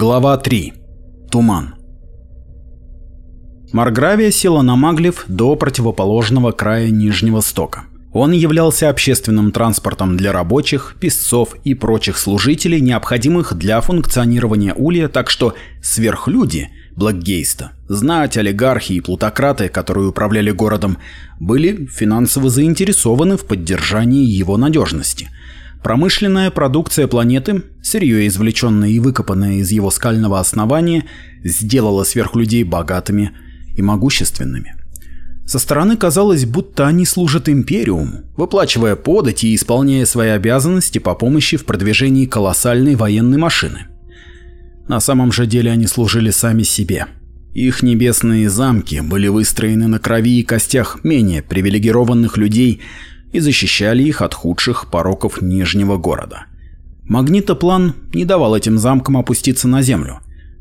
Глава 3. Туман. Маргравия села на Маглев до противоположного края Нижнего Стока. Он являлся общественным транспортом для рабочих, песцов и прочих служителей, необходимых для функционирования Улья, так что сверхлюди Блэкгейста, знать, олигархи и плутократы, которые управляли городом, были финансово заинтересованы в поддержании его надежности – Промышленная продукция планеты, сырье, извлеченное и выкопанное из его скального основания, сделала сверхлюдей богатыми и могущественными. Со стороны казалось, будто они служат империуму, выплачивая подати и исполняя свои обязанности по помощи в продвижении колоссальной военной машины. На самом же деле они служили сами себе. Их небесные замки были выстроены на крови и костях менее привилегированных людей, и защищали их от худших пороков Нижнего города. Магнитоплан не давал этим замкам опуститься на землю.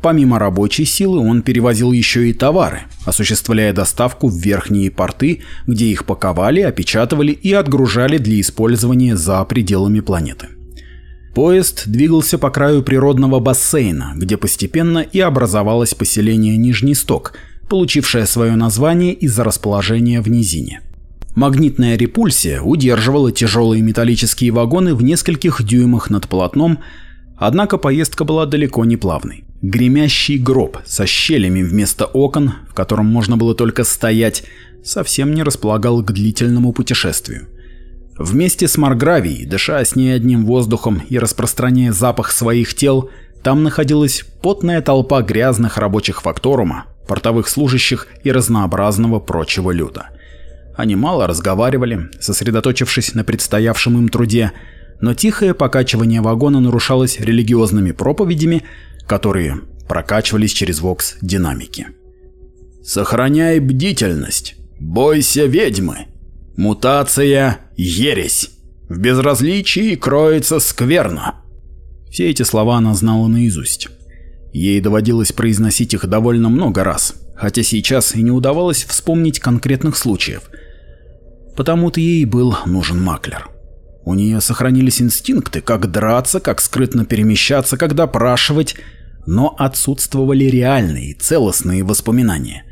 Помимо рабочей силы он перевозил еще и товары, осуществляя доставку в верхние порты, где их паковали, опечатывали и отгружали для использования за пределами планеты. Поезд двигался по краю природного бассейна, где постепенно и образовалось поселение Нижний Сток, получившее свое название из-за расположения в низине. Магнитная репульсия удерживала тяжелые металлические вагоны в нескольких дюймах над полотном, однако поездка была далеко не плавной. Гремящий гроб со щелями вместо окон, в котором можно было только стоять, совсем не располагал к длительному путешествию. Вместе с Маргравией, дыша с ней одним воздухом и распространяя запах своих тел, там находилась потная толпа грязных рабочих факторума, портовых служащих и разнообразного прочего люда. Они мало разговаривали, сосредоточившись на предстоявшем им труде, но тихое покачивание вагона нарушалось религиозными проповедями, которые прокачивались через вокс-динамики. «Сохраняй бдительность! Бойся ведьмы! Мутация – ересь! В безразличии кроется скверно!» Все эти слова она знала наизусть. Ей доводилось произносить их довольно много раз, хотя сейчас и не удавалось вспомнить конкретных случаев – Потому-то ей был нужен маклер. У нее сохранились инстинкты, как драться, как скрытно перемещаться, как допрашивать, но отсутствовали реальные, целостные воспоминания.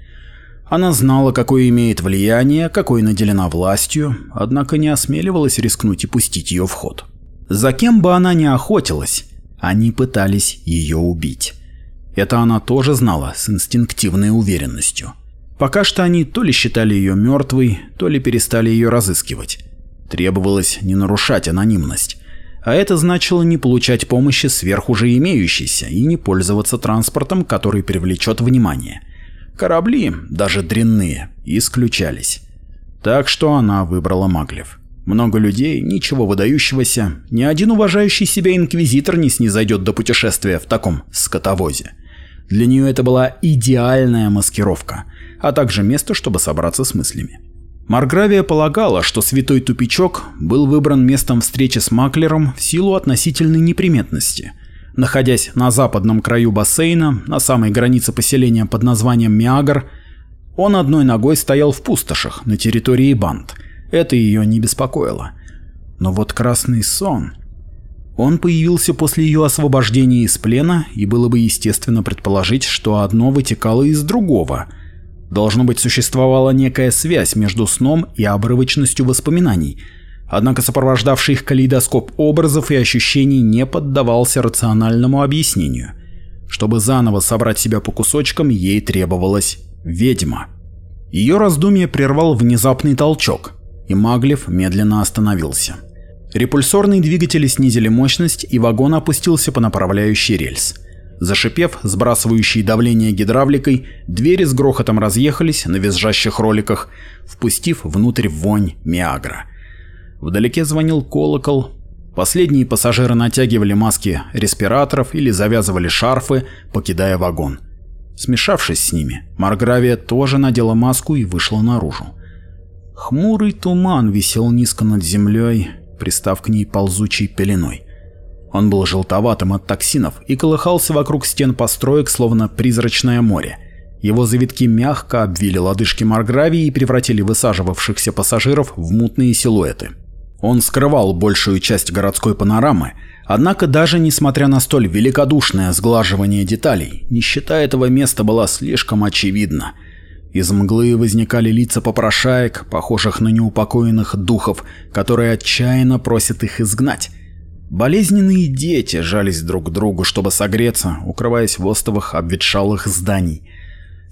Она знала, какое имеет влияние, какой наделена властью, однако не осмеливалась рискнуть и пустить ее в ход. За кем бы она ни охотилась, они пытались ее убить. Это она тоже знала с инстинктивной уверенностью. Пока что они то ли считали ее мертвой, то ли перестали ее разыскивать. Требовалось не нарушать анонимность. А это значило не получать помощи сверх уже имеющейся и не пользоваться транспортом, который привлечет внимание. Корабли, даже дрянные, исключались. Так что она выбрала Маглев. Много людей, ничего выдающегося, ни один уважающий себя инквизитор не снизойдет до путешествия в таком скотовозе. Для нее это была идеальная маскировка – а также место, чтобы собраться с мыслями. Маргравия полагала, что Святой Тупичок был выбран местом встречи с Маклером в силу относительной неприметности. Находясь на западном краю бассейна, на самой границе поселения под названием Миагр, он одной ногой стоял в пустошах на территории банд. Это ее не беспокоило. Но вот красный сон... Он появился после ее освобождения из плена, и было бы естественно предположить, что одно вытекало из другого – Должно быть, существовала некая связь между сном и обрывочностью воспоминаний, однако сопровождавший их калейдоскоп образов и ощущений не поддавался рациональному объяснению. Чтобы заново собрать себя по кусочкам, ей требовалась ведьма. Ее раздумье прервал внезапный толчок, и Маглев медленно остановился. Репульсорные двигатели снизили мощность, и вагон опустился по направляющей рельс. Зашипев, сбрасывающий давление гидравликой, двери с грохотом разъехались на визжащих роликах, впустив внутрь вонь Миагра. Вдалеке звонил колокол. Последние пассажиры натягивали маски респираторов или завязывали шарфы, покидая вагон. Смешавшись с ними, Маргравия тоже надела маску и вышла наружу. Хмурый туман висел низко над землей, пристав к ней ползучей пеленой. Он был желтоватым от токсинов и колыхался вокруг стен построек, словно призрачное море. Его завитки мягко обвили лодыжки Маргравии и превратили высаживавшихся пассажиров в мутные силуэты. Он скрывал большую часть городской панорамы, однако даже несмотря на столь великодушное сглаживание деталей, нищета этого места была слишком очевидна. Из мглы возникали лица попрошаек, похожих на неупокоенных духов, которые отчаянно просят их изгнать. Болезненные дети жались друг к другу, чтобы согреться, укрываясь в остовах обветшалых зданий.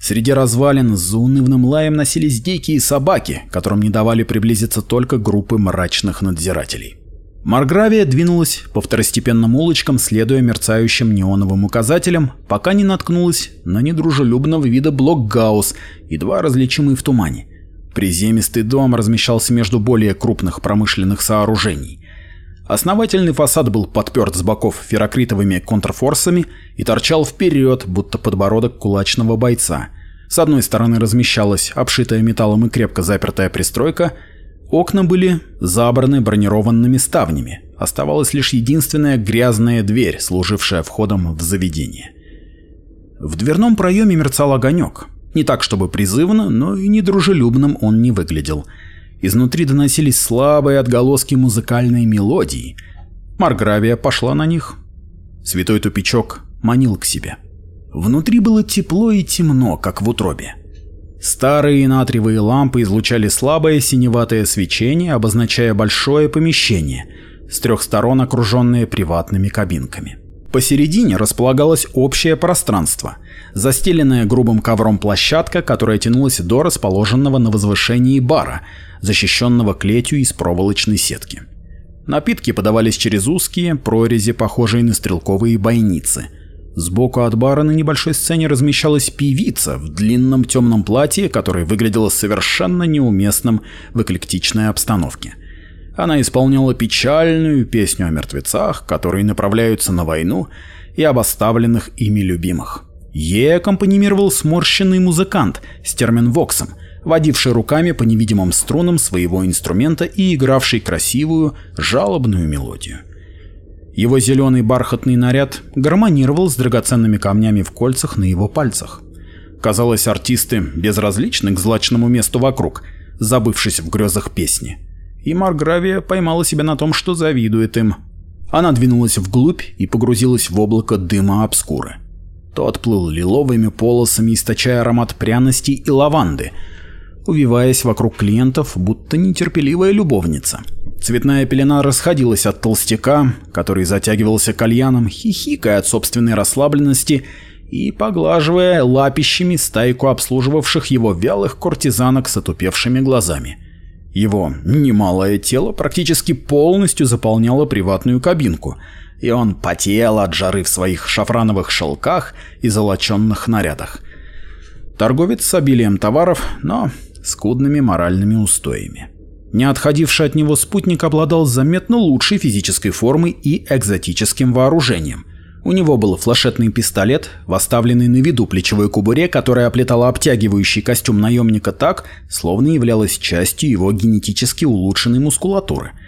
Среди развалин с заунывным лаем носились дикие собаки, которым не давали приблизиться только группы мрачных надзирателей. Маргравия двинулась по второстепенным улочкам, следуя мерцающим неоновым указателям, пока не наткнулась на недружелюбного вида блок Гаусс, едва различимый в тумане. Приземистый дом размещался между более крупных промышленных сооружений. Основательный фасад был подперт с боков ферокритовыми контрфорсами и торчал вперед, будто подбородок кулачного бойца. С одной стороны размещалась обшитая металлом и крепко запертая пристройка, окна были забраны бронированными ставнями, оставалась лишь единственная грязная дверь, служившая входом в заведение. В дверном проеме мерцал огонек. Не так, чтобы призывно, но и недружелюбным он не выглядел – Изнутри доносились слабые отголоски музыкальной мелодии. Маргравия пошла на них. Святой тупичок манил к себе. Внутри было тепло и темно, как в утробе. Старые натриевые лампы излучали слабое синеватое свечение, обозначая большое помещение, с трех сторон окруженное приватными кабинками. Посередине располагалось общее пространство, застеленная грубым ковром площадка, которая тянулась до расположенного на возвышении бара, защищенного клетью из проволочной сетки. Напитки подавались через узкие прорези, похожие на стрелковые бойницы. Сбоку от бара на небольшой сцене размещалась певица в длинном темном платье, которое выглядело совершенно неуместным в эклектичной обстановке. Она исполняла печальную песню о мертвецах, которые направляются на войну, и об оставленных ими любимых. Ей аккомпанимировал сморщенный музыкант с терминвоксом, водивший руками по невидимым струнам своего инструмента и игравший красивую, жалобную мелодию. Его зеленый бархатный наряд гармонировал с драгоценными камнями в кольцах на его пальцах. Казалось, артисты безразличны к злачному месту вокруг, забывшись в грезах песни. И Маргравия поймала себя на том, что завидует им. Она двинулась вглубь и погрузилась в облако дыма обскуры то отплыл лиловыми полосами, источая аромат пряности и лаванды, увиваясь вокруг клиентов, будто нетерпеливая любовница. Цветная пелена расходилась от толстяка, который затягивался кальяном, хихикая от собственной расслабленности и поглаживая лапищами стайку обслуживавших его вялых куртизанок с отупевшими глазами. Его немалое тело практически полностью заполняло приватную кабинку – и он потел от жары в своих шафрановых шелках и золоченных нарядах. Торговец с обилием товаров, но скудными моральными устоями. Не отходивший от него спутник обладал заметно лучшей физической формой и экзотическим вооружением. У него был флашетный пистолет, восставленный на виду плечевой кубуре, которая оплетала обтягивающий костюм наемника так, словно являлась частью его генетически улучшенной мускулатуры –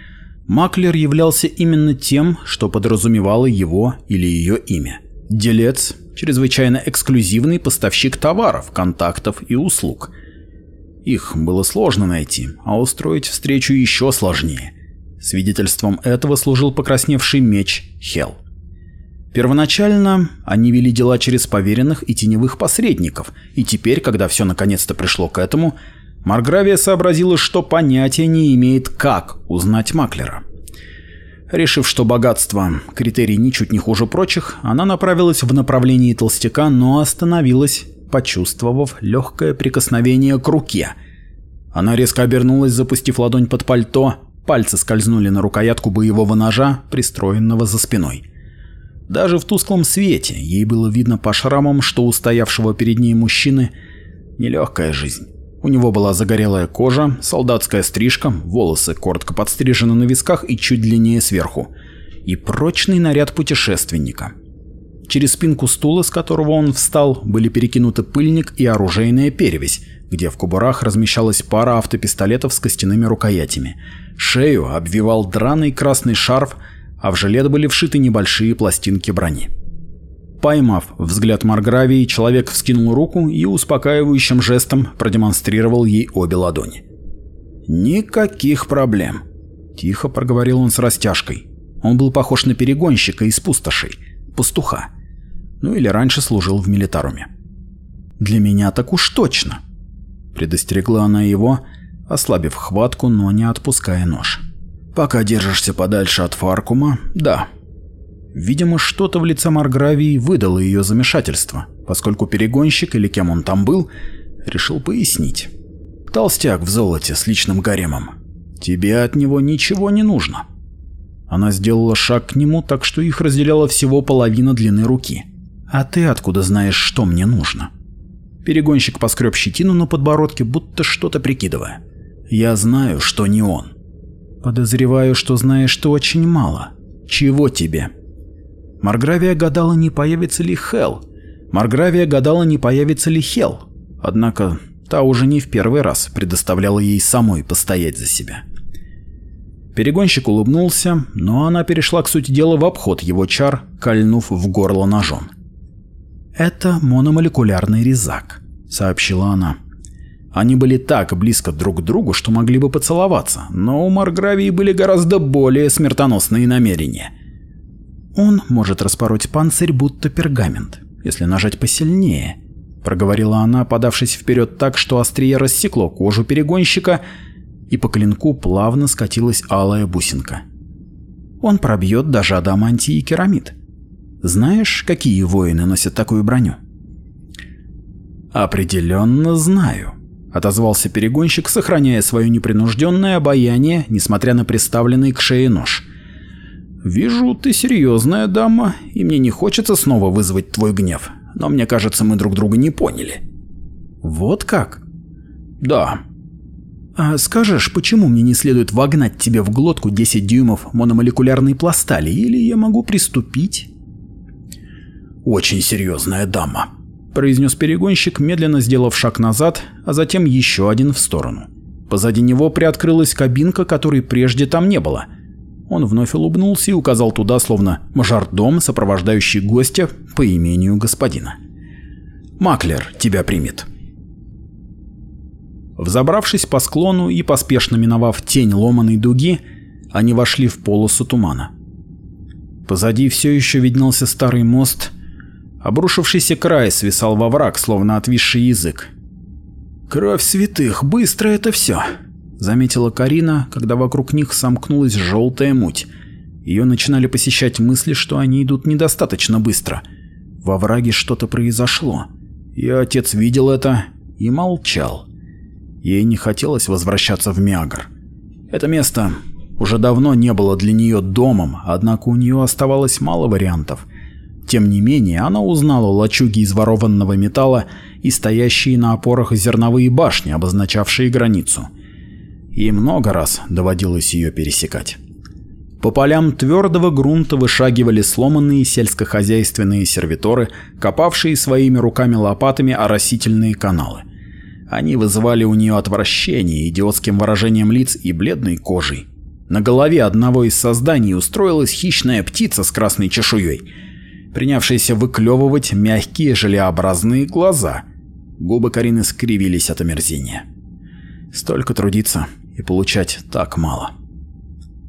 Маклер являлся именно тем, что подразумевало его или ее имя. Делец – чрезвычайно эксклюзивный поставщик товаров, контактов и услуг. Их было сложно найти, а устроить встречу еще сложнее. Свидетельством этого служил покрасневший меч Хел. Первоначально они вели дела через поверенных и теневых посредников, и теперь, когда все наконец-то пришло к этому, Маргравия сообразила, что понятия не имеет, как узнать маклера. Решив, что богатство – критерий ничуть не хуже прочих, она направилась в направлении толстяка, но остановилась, почувствовав легкое прикосновение к руке. Она резко обернулась, запустив ладонь под пальто, пальцы скользнули на рукоятку боевого ножа, пристроенного за спиной. Даже в тусклом свете ей было видно по шрамам, что у стоявшего перед ней мужчины нелегкая жизнь. У него была загорелая кожа, солдатская стрижка, волосы коротко подстрижены на висках и чуть длиннее сверху, и прочный наряд путешественника. Через спинку стула, с которого он встал, были перекинуты пыльник и оружейная перевязь, где в кубурах размещалась пара автопистолетов с костяными рукоятями. Шею обвивал драный красный шарф, а в жилет были вшиты небольшие пластинки брони. Поймав взгляд Маргравии, человек вскинул руку и успокаивающим жестом продемонстрировал ей обе ладони. «Никаких проблем», – тихо проговорил он с растяжкой. Он был похож на перегонщика из пустошей, пастуха. Ну или раньше служил в милитаруме. «Для меня так уж точно», – предостерегла она его, ослабив хватку, но не отпуская нож. «Пока держишься подальше от Фаркума, да, Видимо, что-то в лице Маргравии выдало ее замешательство, поскольку перегонщик, или кем он там был, решил пояснить. «Толстяк в золоте с личным гаремом. Тебе от него ничего не нужно». Она сделала шаг к нему, так что их разделяла всего половина длины руки. «А ты откуда знаешь, что мне нужно?» Перегонщик поскреб щетину на подбородке, будто что-то прикидывая. «Я знаю, что не он». «Подозреваю, что знаешь ты очень мало. Чего тебе?» Маргравия гадала, не появится ли Хел. Маргравия гадала, не появится ли Хел. Однако та уже не в первый раз предоставляла ей самой постоять за себя. Перегонщик улыбнулся, но она перешла к сути дела в обход его чар, кольнув в горло ножом. «Это мономолекулярный резак», — сообщила она. Они были так близко друг к другу, что могли бы поцеловаться, но у Маргравии были гораздо более смертоносные намерения. Он может распороть панцирь, будто пергамент, если нажать посильнее, — проговорила она, подавшись вперед так, что острие рассекло кожу перегонщика, и по клинку плавно скатилась алая бусинка. Он пробьет даже адамантий и керамид. Знаешь, какие воины носят такую броню? «Определенно знаю», — отозвался перегонщик, сохраняя свое непринужденное обаяние, несмотря на приставленный к шее нож. «Вижу, ты серьезная дама, и мне не хочется снова вызвать твой гнев, но мне кажется, мы друг друга не поняли». «Вот как?» «Да». «А скажешь, почему мне не следует вогнать тебе в глотку 10 дюймов мономолекулярной пластали, или я могу приступить?» «Очень серьезная дама», – произнес перегонщик, медленно сделав шаг назад, а затем еще один в сторону. Позади него приоткрылась кабинка, которой прежде там не было – он вновь улыбнулся и указал туда, словно мажордом, сопровождающий гостя по имению господина. «Маклер тебя примет». Взобравшись по склону и поспешно миновав тень ломаной дуги, они вошли в полосу тумана. Позади все еще виднелся старый мост. Обрушившийся край свисал во враг, словно отвисший язык. «Кровь святых, быстро это все!» заметила Карина, когда вокруг них сомкнулась желтая муть. Ее начинали посещать мысли, что они идут недостаточно быстро. Во враге что-то произошло. Ее отец видел это и молчал. Ей не хотелось возвращаться в Миагр. Это место уже давно не было для нее домом, однако у нее оставалось мало вариантов. Тем не менее, она узнала лачуги из ворованного металла и стоящие на опорах зерновые башни, обозначавшие границу. И много раз доводилось ее пересекать. По полям твердого грунта вышагивали сломанные сельскохозяйственные сервиторы, копавшие своими руками-лопатами оросительные каналы. Они вызывали у нее отвращение идиотским выражением лиц и бледной кожей. На голове одного из созданий устроилась хищная птица с красной чешуей, принявшаяся выклевывать мягкие желеобразные глаза. Губы Карины скривились от омерзения. Столько трудиться, и получать так мало.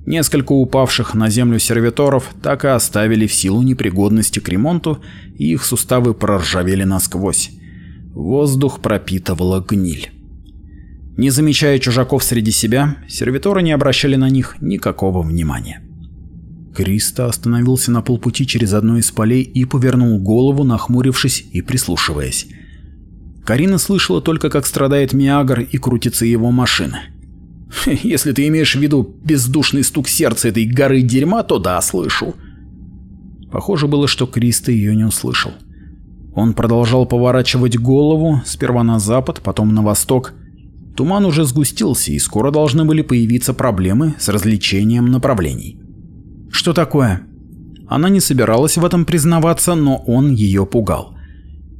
Несколько упавших на землю сервиторов так и оставили в силу непригодности к ремонту, и их суставы проржавели насквозь. Воздух пропитывала гниль. Не замечая чужаков среди себя, сервиторы не обращали на них никакого внимания. Криста остановился на полпути через одно из полей и повернул голову, нахмурившись и прислушиваясь. Карина слышала только, как страдает Миагр и крутится его машина. Если ты имеешь в виду бездушный стук сердца этой горы дерьма, то да, слышу. Похоже было, что Криста ее не услышал. Он продолжал поворачивать голову, сперва на запад, потом на восток. Туман уже сгустился, и скоро должны были появиться проблемы с развлечением направлений. Что такое? Она не собиралась в этом признаваться, но он ее пугал.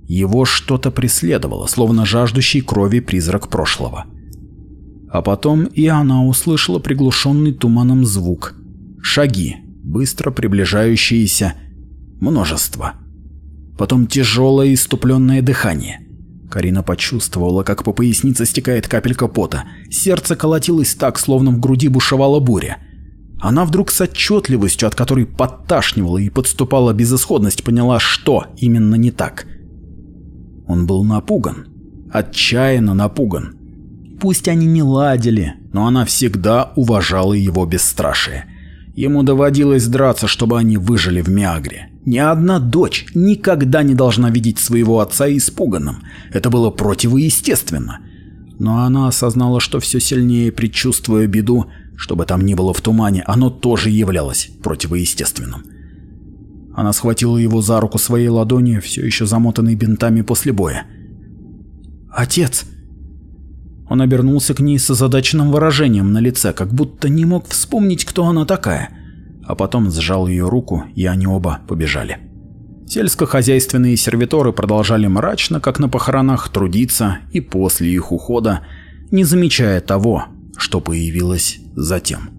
Его что-то преследовало, словно жаждущий крови призрак прошлого. — а потом и она услышала приглушенный туманом звук. Шаги, быстро приближающиеся, множество. Потом тяжелое иступленное дыхание. Карина почувствовала, как по пояснице стекает капелька пота. Сердце колотилось так, словно в груди бушевала буря. Она вдруг с отчетливостью, от которой подташнивала и подступала безысходность, поняла, что именно не так. Он был напуган. Отчаянно напуган пусть они не ладили, но она всегда уважала его бесстрашие. Ему доводилось драться, чтобы они выжили в Миагре. Ни одна дочь никогда не должна видеть своего отца испуганным. Это было противоестественно. Но она осознала, что все сильнее предчувствуя беду, чтобы там ни было в тумане, оно тоже являлось противоестественным. Она схватила его за руку своей ладонью, все еще замотанной бинтами после боя. «Отец!» Он обернулся к ней с озадаченным выражением на лице, как будто не мог вспомнить, кто она такая. А потом сжал ее руку, и они оба побежали. Сельскохозяйственные сервиторы продолжали мрачно, как на похоронах, трудиться и после их ухода, не замечая того, что появилось затем.